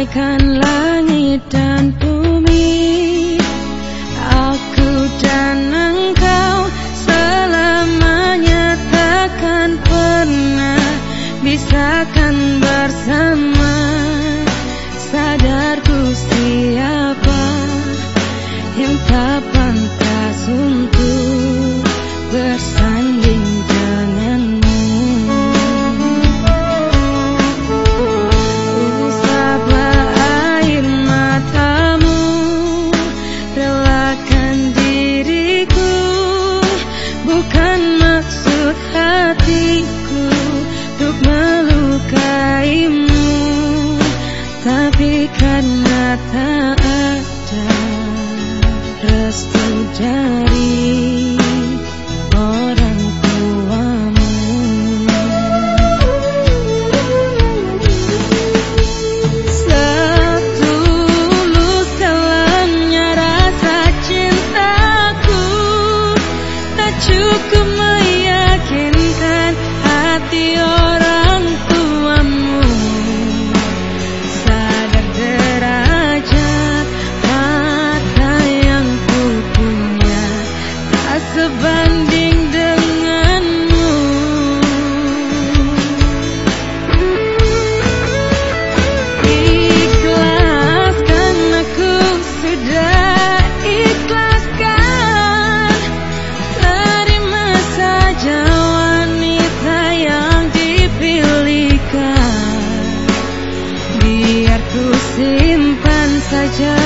bagaikan langit dan bumi karena tak ada restu dari sebanding denganmu. Ikhlaskan aku sudah ikhlaskan. Terima saja wanita yang dipilihkan. Biar ku simpan saja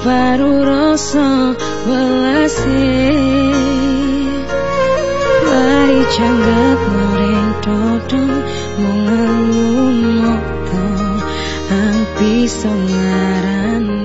baru rasa welasi mari canggat mereng todo mengelumoto hampi sengarani